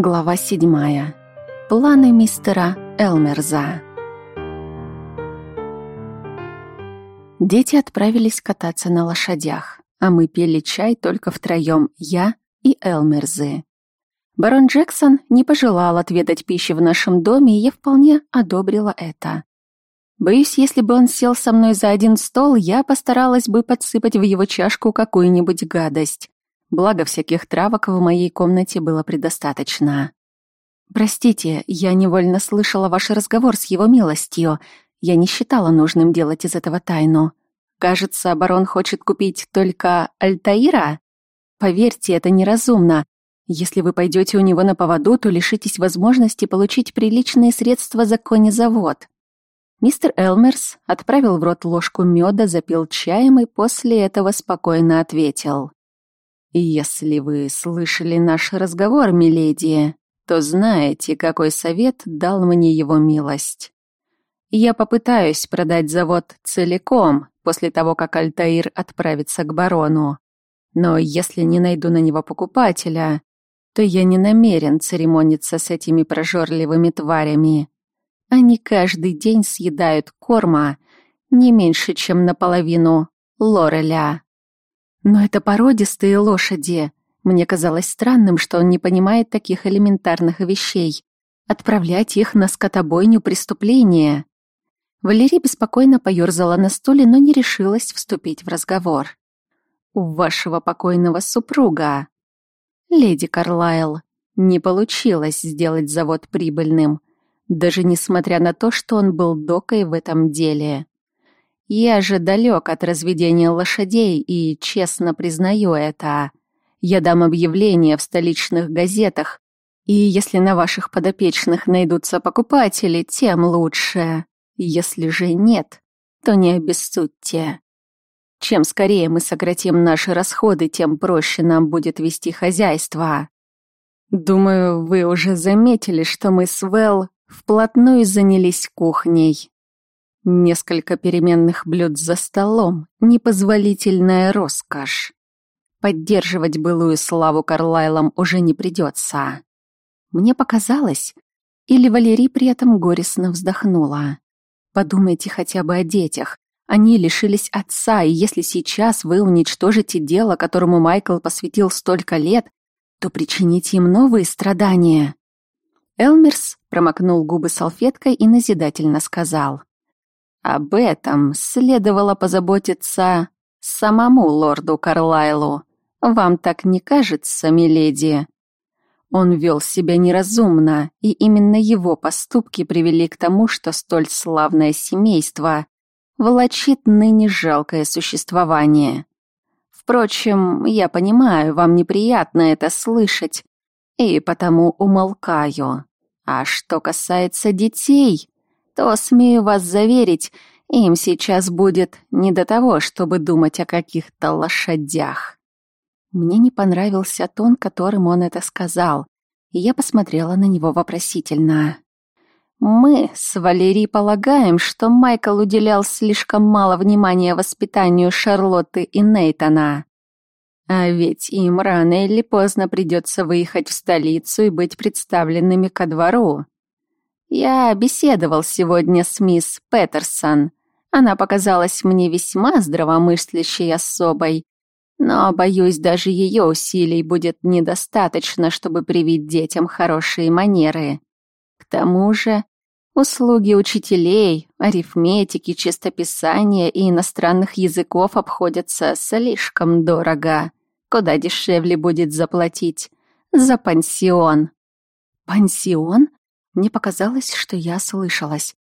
Глава седьмая. Планы мистера Элмерза. Дети отправились кататься на лошадях, а мы пили чай только втроем, я и Элмерзы. Барон Джексон не пожелал отведать пищи в нашем доме, и я вполне одобрила это. Боюсь, если бы он сел со мной за один стол, я постаралась бы подсыпать в его чашку какую-нибудь гадость. Благо, всяких травок в моей комнате было предостаточно. «Простите, я невольно слышала ваш разговор с его милостью. Я не считала нужным делать из этого тайну. Кажется, барон хочет купить только Альтаира? Поверьте, это неразумно. Если вы пойдете у него на поводу, то лишитесь возможности получить приличные средства за конезавод». Мистер Элмерс отправил в рот ложку меда, запил чаем и после этого спокойно ответил. «Если вы слышали наш разговор, миледи, то знаете, какой совет дал мне его милость. Я попытаюсь продать завод целиком после того, как Альтаир отправится к барону. Но если не найду на него покупателя, то я не намерен церемониться с этими прожорливыми тварями. Они каждый день съедают корма не меньше, чем наполовину лореля. Но это породистые лошади. Мне казалось странным, что он не понимает таких элементарных вещей. Отправлять их на скотобойню преступления. Валерия беспокойно поёрзала на стуле, но не решилась вступить в разговор. «У вашего покойного супруга, леди Карлайл, не получилось сделать завод прибыльным, даже несмотря на то, что он был докой в этом деле. Я же далек от разведения лошадей и честно признаю это. Я дам объявление в столичных газетах, и если на ваших подопечных найдутся покупатели, тем лучше. Если же нет, то не обессудьте. Чем скорее мы сократим наши расходы, тем проще нам будет вести хозяйство. Думаю, вы уже заметили, что мы с Вэл вплотную занялись кухней. Несколько переменных блюд за столом, непозволительная роскошь. Поддерживать былую славу Карлайлам уже не придется. Мне показалось, или Валерий при этом горестно вздохнула. Подумайте хотя бы о детях. Они лишились отца, и если сейчас вы уничтожите дело, которому Майкл посвятил столько лет, то причините им новые страдания. Элмерс промокнул губы салфеткой и назидательно сказал. Об этом следовало позаботиться самому лорду Карлайлу. Вам так не кажется, миледи? Он вел себя неразумно, и именно его поступки привели к тому, что столь славное семейство волочит ныне жалкое существование. Впрочем, я понимаю, вам неприятно это слышать, и потому умолкаю. А что касается детей, то, смею вас заверить, им сейчас будет не до того, чтобы думать о каких-то лошадях. Мне не понравился тон, которым он это сказал, и я посмотрела на него вопросительно. Мы с Валерией полагаем, что Майкл уделял слишком мало внимания воспитанию Шарлотты и Нейтона. А ведь им рано или поздно придется выехать в столицу и быть представленными ко двору. Я беседовал сегодня с мисс Петерсон. Она показалась мне весьма здравомыслящей особой, но, боюсь, даже ее усилий будет недостаточно, чтобы привить детям хорошие манеры. К тому же, услуги учителей, арифметики, чистописания и иностранных языков обходятся слишком дорого. Куда дешевле будет заплатить за пансион. Пансион? Мне показалось, что я слышалась.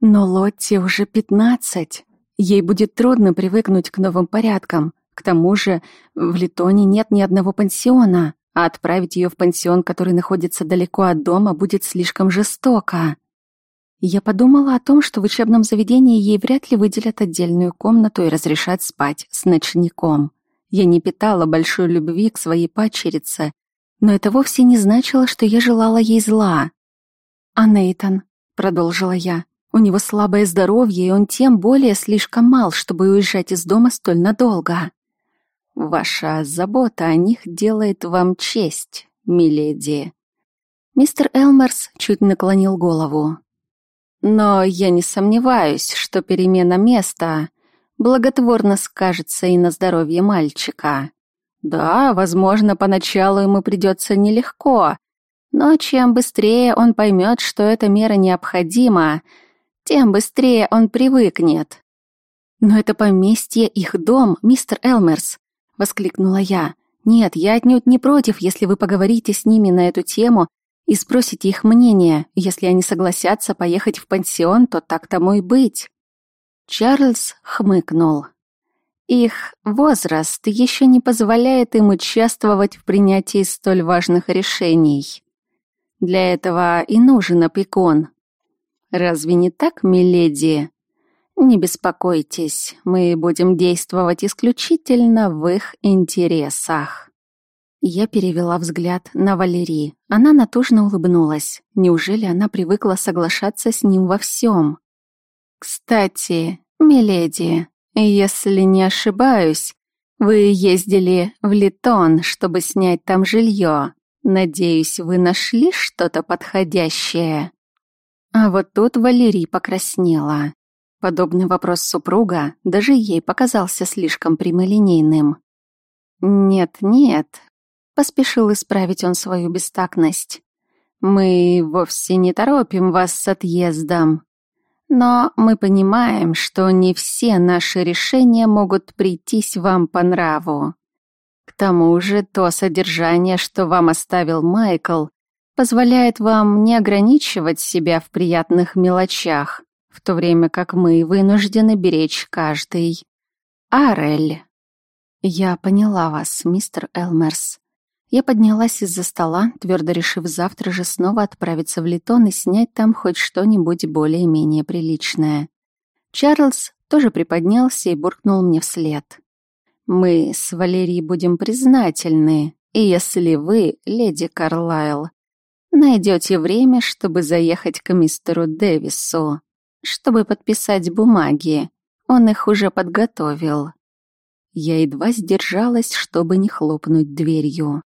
Но Лотте уже пятнадцать. Ей будет трудно привыкнуть к новым порядкам. К тому же в Литоне нет ни одного пансиона, а отправить ее в пансион, который находится далеко от дома, будет слишком жестоко. Я подумала о том, что в учебном заведении ей вряд ли выделят отдельную комнату и разрешат спать с ночником. Я не питала большой любви к своей падчерице, но это вовсе не значило, что я желала ей зла. «А Нейтан?» — продолжила я. «У него слабое здоровье, и он тем более слишком мал, чтобы уезжать из дома столь надолго». «Ваша забота о них делает вам честь, миледи. Мистер Элмерс чуть наклонил голову. Но я не сомневаюсь, что перемена места благотворно скажется и на здоровье мальчика. Да, возможно, поначалу ему придется нелегко, но чем быстрее он поймет, что эта мера необходима, тем быстрее он привыкнет. «Но это поместье их дом, мистер Элмерс», — воскликнула я. «Нет, я отнюдь не против, если вы поговорите с ними на эту тему и спросите их мнение. Если они согласятся поехать в пансион, то так тому и быть». Чарльз хмыкнул. Их возраст еще не позволяет им участвовать в принятии столь важных решений. Для этого и нужен опекун. Разве не так, миледи? Не беспокойтесь, мы будем действовать исключительно в их интересах. Я перевела взгляд на Валерии. Она натужно улыбнулась. Неужели она привыкла соглашаться с ним во всем? «Кстати, миледи, если не ошибаюсь, вы ездили в Литон, чтобы снять там жилье. Надеюсь, вы нашли что-то подходящее?» А вот тут Валерий покраснела. Подобный вопрос супруга даже ей показался слишком прямолинейным. «Нет-нет», — поспешил исправить он свою бестактность. «Мы вовсе не торопим вас с отъездом. Но мы понимаем, что не все наши решения могут прийтись вам по нраву. Тому же то содержание, что вам оставил Майкл, позволяет вам не ограничивать себя в приятных мелочах, в то время как мы вынуждены беречь каждый. Арель. Я поняла вас, мистер Элмерс. Я поднялась из-за стола, твердо решив завтра же снова отправиться в Литон и снять там хоть что-нибудь более-менее приличное. Чарльз тоже приподнялся и буркнул мне вслед. «Мы с Валерией будем признательны, и если вы, леди Карлайл, найдете время, чтобы заехать к мистеру Дэвису, чтобы подписать бумаги, он их уже подготовил». Я едва сдержалась, чтобы не хлопнуть дверью.